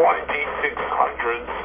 2600,